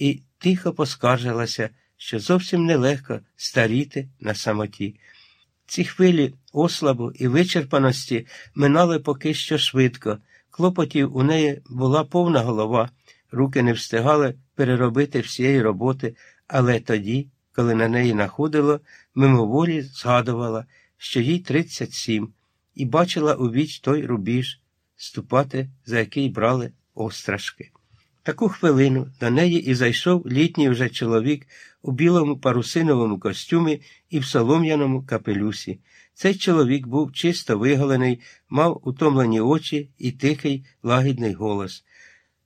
і тихо поскаржилася, що зовсім нелегко старіти на самоті. Ці хвилі ослабу і вичерпаності минали поки що швидко. Клопотів у неї була повна голова, руки не встигали переробити всієї роботи, але тоді, коли на неї находило, мимоволі згадувала, що їй 37, і бачила у віч той рубіж, ступати, за який брали острашки. Таку хвилину до неї і зайшов літній вже чоловік у білому парусиновому костюмі і в солом'яному капелюсі. Цей чоловік був чисто виголений, мав утомлені очі і тихий, лагідний голос.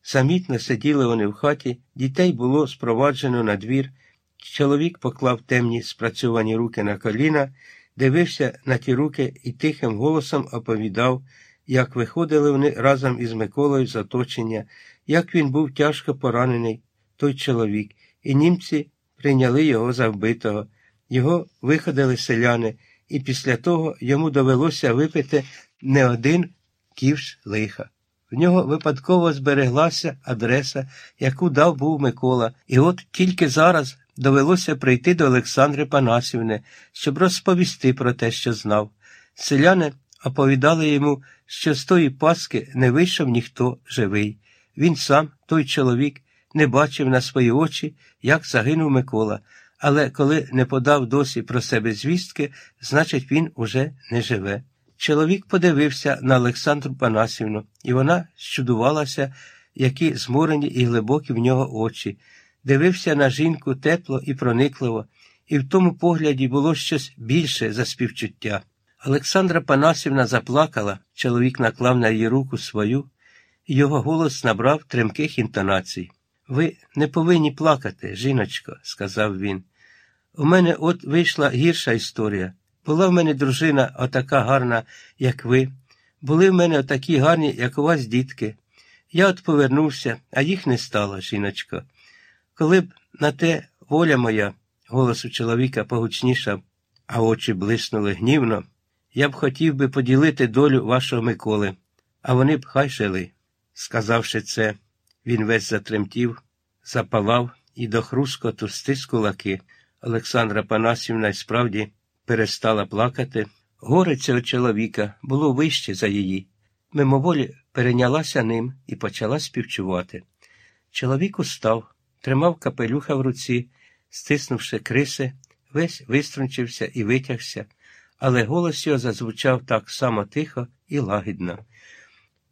Самітно сиділи вони в хаті, дітей було спроваджено на двір. Чоловік поклав темні спрацьовані руки на коліна, дивився на ті руки і тихим голосом оповідав, як виходили вони разом із Миколою з оточення, як він був тяжко поранений, той чоловік, і німці прийняли його за вбитого. Його виходили селяни, і після того йому довелося випити не один ківш лиха. В нього випадково збереглася адреса, яку дав був Микола, і от тільки зараз довелося прийти до Олександри Панасівни, щоб розповісти про те, що знав. Селяни оповідали йому, що з тої Паски не вийшов ніхто живий. Він сам, той чоловік, не бачив на свої очі, як загинув Микола, але коли не подав досі про себе звістки, значить, він уже не живе. Чоловік подивився на Олександру Панасівну, і вона щудувалася, які зморені і глибокі в нього очі, дивився на жінку тепло і проникливо, і в тому погляді було щось більше за співчуття. Олександра Панасівна заплакала, чоловік наклав на її руку свою, його голос набрав тремких інтонацій. Ви не повинні плакати, жіночко, сказав він. У мене от вийшла гірша історія. Була в мене дружина отака гарна, як ви. Були в мене отакі гарні, як у вас дітки. Я от повернувся, а їх не стало, жіночко. Коли б на те воля моя, голос у чоловіка погучнішав, а очі блиснули гнівно, я б хотів би поділити долю вашого Миколи, а вони б хай жили. Сказавши це, він весь затремтів, запалав і до хрускоту стис кулаки. Олександра Панасівна й справді перестала плакати. Горе цього чоловіка було вище за її. Мимоволі перейнялася ним і почала співчувати. Чоловік устав, тримав капелюха в руці, стиснувши криси, весь виструнчився і витягся, але голос його зазвучав так само тихо і лагідно.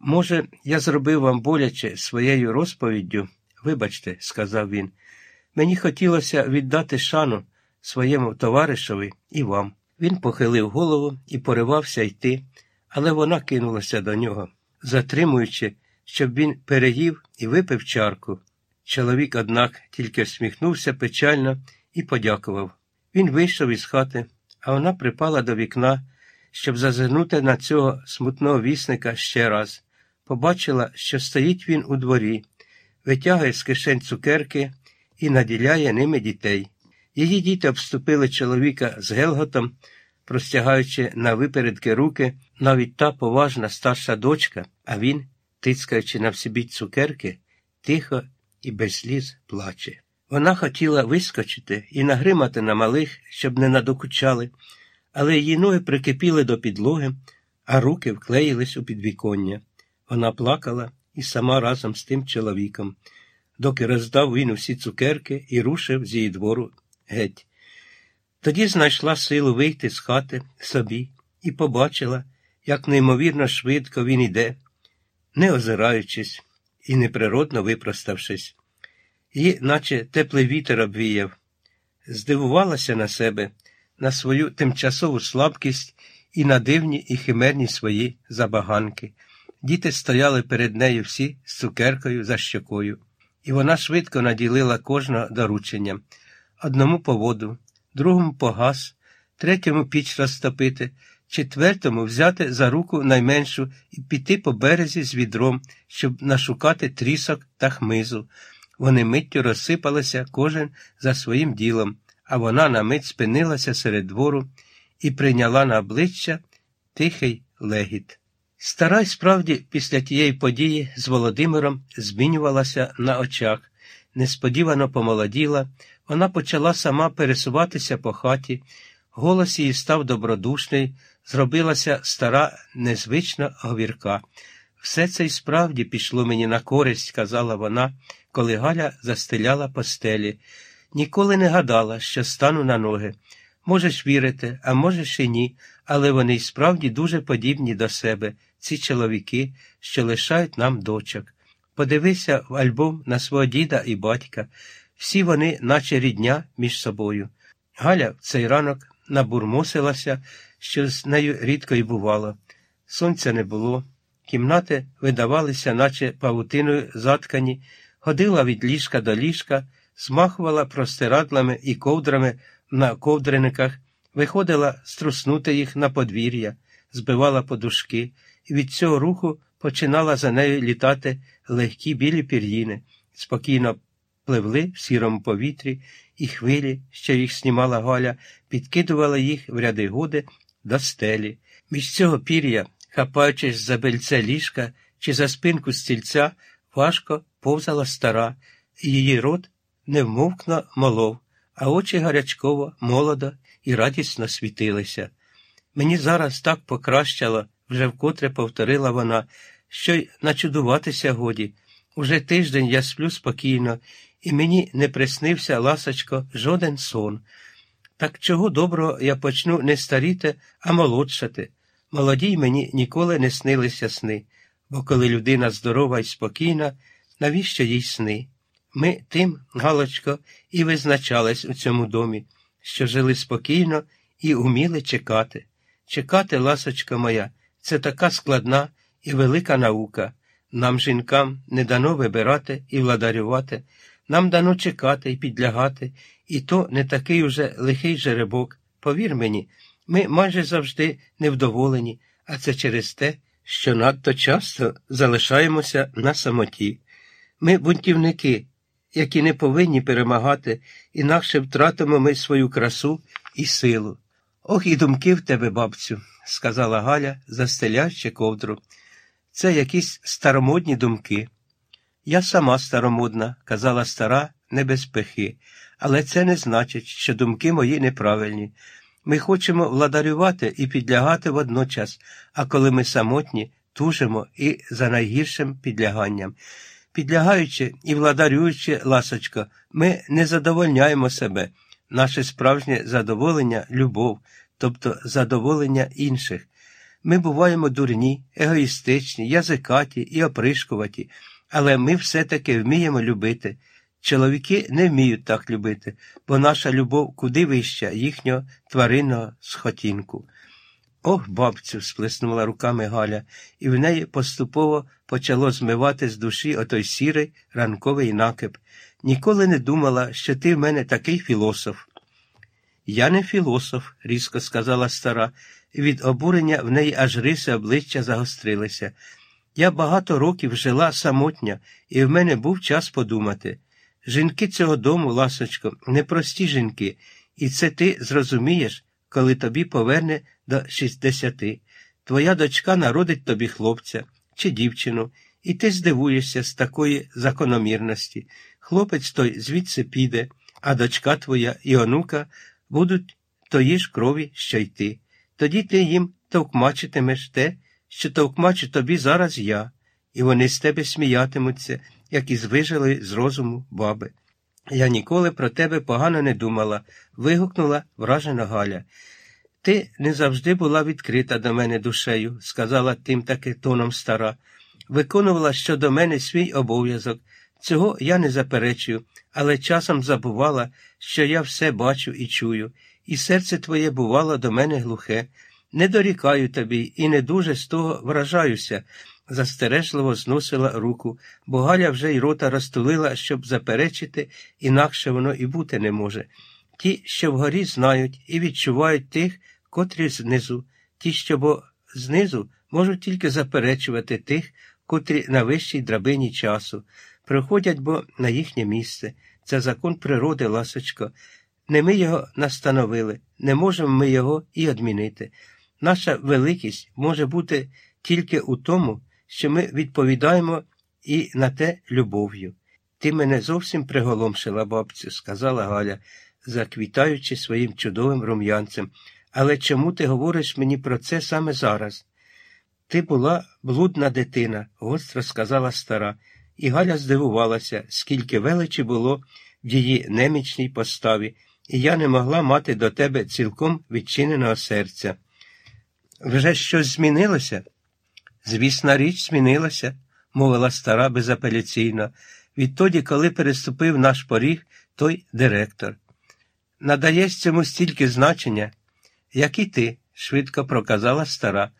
Може, я зробив вам боляче своєю розповіддю, вибачте, сказав він. Мені хотілося віддати шану своєму товаришові і вам. Він похилив голову і поривався йти, але вона кинулася до нього, затримуючи, щоб він переїв і випив чарку. Чоловік, однак, тільки всміхнувся печально і подякував. Він вийшов із хати, а вона припала до вікна, щоб зазирнути на цього смутного вісника ще раз. Побачила, що стоїть він у дворі, витягує з кишень цукерки і наділяє ними дітей. Її діти обступили чоловіка з гелготом, простягаючи на випередки руки навіть та поважна старша дочка, а він, тицькаючи на всібіч цукерки, тихо і без сліз плаче. Вона хотіла вискочити і нагримати на малих, щоб не надокучали, але її ноги прикипіли до підлоги, а руки вклеїлись у підвіконня. Вона плакала і сама разом з тим чоловіком, доки роздав він усі цукерки і рушив з її двору геть. Тоді знайшла силу вийти з хати собі і побачила, як неймовірно швидко він іде, не озираючись і неприродно випроставшись, і, наче теплий вітер обвіяв, здивувалася на себе, на свою тимчасову слабкість і на дивні і химерні свої забаганки. Діти стояли перед нею всі з цукеркою за щокою, і вона швидко наділила кожного дорученням одному по воду, другому по газ, третьому піч розтопити, четвертому взяти за руку найменшу і піти по березі з відром, щоб нашукати трісок та хмизу. Вони миттю розсипалися кожен за своїм ділом, а вона на мить спинилася серед двору і прийняла на обличчя тихий легіт. Стара й справді після тієї події з Володимиром змінювалася на очах. несподівано помолоділа, вона почала сама пересуватися по хаті, голос її став добродушний, зробилася стара, незвична говірка. Все це й справді пішло мені на користь, казала вона, коли Галя застеляла постелі. Ніколи не гадала, що стану на ноги. Можеш вірити, а можеш і ні, але вони й справді дуже подібні до себе, ці чоловіки, що лишають нам дочок. Подивися в альбом на свого діда і батька. Всі вони, наче рідня, між собою. Галя в цей ранок набурмосилася, що з нею рідко й бувало. Сонця не було, кімнати видавалися, наче павутиною заткані, ходила від ліжка до ліжка, змахувала простирадлами і ковдрами на ковдрениках, виходила струснути їх на подвір'я, збивала подушки, і від цього руху починала за нею літати легкі білі пір'їни, спокійно пливли в сірому повітрі, і хвилі, що їх знімала Галя, підкидувала їх в ряди годи до стелі. Між цього пір'я, хапаючись за бельце ліжка чи за спинку стільця, важко повзала стара, і її рот невмовкно молов, а очі гарячково, молодо і радісно світилися. Мені зараз так покращало, вже вкотре повторила вона, що й начудуватися годі. Уже тиждень я сплю спокійно, і мені не приснився, ласочко, жоден сон. Так чого доброго я почну не старіти, а молодшати. Молодій мені ніколи не снилися сни, бо коли людина здорова і спокійна, навіщо їй сни? Ми тим, Галочко, і визначались у цьому домі, що жили спокійно і уміли чекати. Чекати, ласочка моя, це така складна і велика наука. Нам, жінкам, не дано вибирати і владарювати, нам дано чекати і підлягати, і то не такий уже лихий жеребок. Повір мені, ми майже завжди невдоволені, а це через те, що надто часто залишаємося на самоті. Ми бунтівники, які не повинні перемагати, інакше втратимо ми свою красу і силу. Ох, і думки в тебе, бабцю, сказала Галя, застеляючи ковдру. Це якісь старомодні думки. Я сама старомодна, казала стара, не без пихи, але це не значить, що думки мої неправильні. Ми хочемо владарювати і підлягати водночас, а коли ми самотні, тужимо і за найгіршим підляганням. Підлягаючи і владарюючи, ласочко, ми не задовольняємо себе. Наше справжнє задоволення любов, тобто задоволення інших. Ми буваємо дурні, егоїстичні, язикаті і опришкуваті, але ми все-таки вміємо любити. Чоловіки не вміють так любити, бо наша любов куди вища їхнього тваринного схотінку. Ох, бабцю, сплеснула руками Галя, і в неї поступово почало змивати з душі отой сірий ранковий накип. Ніколи не думала, що ти в мене такий філософ. Я не філософ, різко сказала стара, і від обурення в неї аж риси обличчя загострилися. Я багато років жила самотня, і в мене був час подумати. Жінки цього дому, ласочко, непрості жінки, і це ти зрозумієш, коли тобі поверне до шістдесяти. Твоя дочка народить тобі хлопця чи дівчину, і ти здивуєшся з такої закономірності. Хлопець той звідси піде, а дочка твоя і онука будуть тої ж крові, що й ти. Тоді ти їм товкмачитимеш те, що товкмачу тобі зараз я, і вони з тебе сміятимуться, як із вижилої з розуму баби. Я ніколи про тебе погано не думала, вигукнула вражена Галя. Ти не завжди була відкрита до мене душею, сказала тим таки тоном стара. Виконувала щодо мене свій обов'язок. Цього я не заперечую, але часом забувала, що я все бачу і чую, і серце твоє бувало до мене глухе. Не дорікаю тобі і не дуже з того вражаюся, застережливо зносила руку, бо Галя вже й рота розтулила, щоб заперечити, інакше воно і бути не може. Ті, що вгорі знають і відчувають тих, котрі знизу, ті, що бо знизу можуть тільки заперечувати тих, котрі на вищій драбині часу, приходять бо на їхнє місце. Це закон природи, ласочко. Не ми його настановили, не можемо ми його і одмінити. Наша великість може бути тільки у тому, що ми відповідаємо і на те любов'ю. Ти мене зовсім приголомшила, бабцю, сказала Галя, заквітаючи своїм чудовим рум'янцем. Але чому ти говориш мені про це саме зараз? Ти була блудна дитина, гостро сказала стара, і Галя здивувалася, скільки величі було в її немічній поставі, і я не могла мати до тебе цілком відчиненого серця. Вже щось змінилося? Звісна річ, змінилася, мовила стара безапеляційно, відтоді, коли переступив наш поріг той директор. Надаєш цьому стільки значення, як і ти, швидко проказала стара.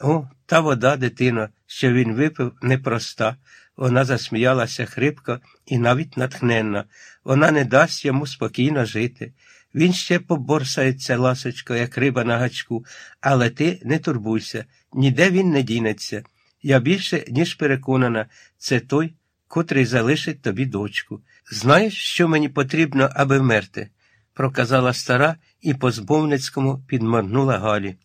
О, та вода, дитино, що він випив, непроста. Вона засміялася хрипко і навіть натхненно. Вона не дасть йому спокійно жити. Він ще поборсається, ласочко, як риба на гачку, але ти не турбуйся, ніде він не дінеться. Я більше, ніж переконана, це той, котрий залишить тобі дочку. Знаєш, що мені потрібно, аби вмерти? проказала стара і по збовницькому підморгнула Галі.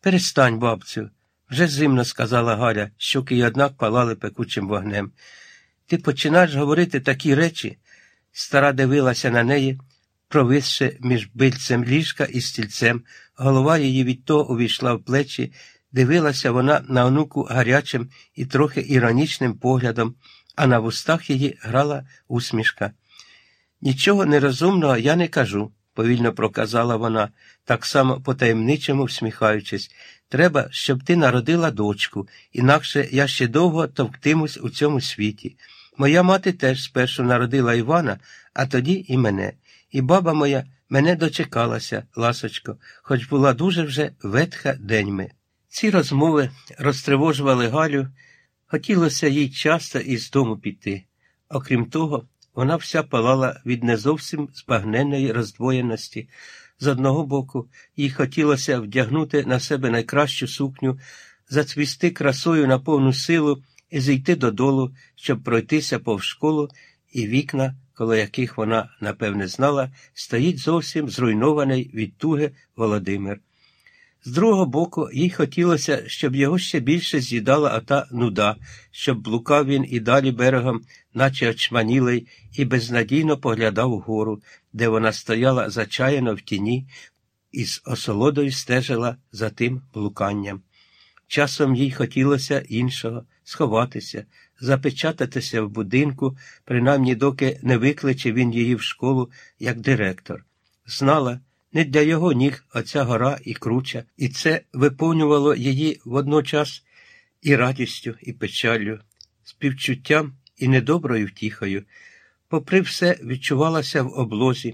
Перестань, бабцю. Вже зимно, сказала Галя, щоки й однак палали пекучим вогнем. Ти починаєш говорити такі речі. Стара дивилася на неї, провисши між бильцем ліжка і стільцем. Голова її від того увійшла в плечі, дивилася вона на онуку гарячим і трохи іронічним поглядом, а на вустах її грала усмішка. Нічого нерозумного я не кажу, повільно проказала вона, так само потаємничому всміхаючись. Треба, щоб ти народила дочку, інакше я ще довго товктимусь у цьому світі. Моя мати теж спершу народила Івана, а тоді і мене. І баба моя мене дочекалася, ласочко, хоч була дуже вже ветха деньми. Ці розмови розтривожували Галю, хотілося їй часто із дому піти. Окрім того, вона вся палала від не зовсім збагненої роздвоєності. З одного боку, їй хотілося вдягнути на себе найкращу сукню, зацвісти красою на повну силу і зійти додолу, щоб пройтися повз школу і вікна, коло яких вона, напевне, знала, стоїть зовсім зруйнований від туги Володимир. З другого боку, їй хотілося, щоб його ще більше з'їдала ота нуда, щоб блукав він і далі берегом, наче очманілий, і безнадійно поглядав вгору, де вона стояла зачаяно в тіні і з осолодою стежила за тим блуканням. Часом їй хотілося іншого сховатися, запечататися в будинку, принаймні доки не викличе він її в школу як директор. Знала, не для його ніг оця гора і круча, і це виповнювало її водночас і радістю, і печаллю, співчуттям і недоброю втіхою. Попри все, відчувалася в облозі,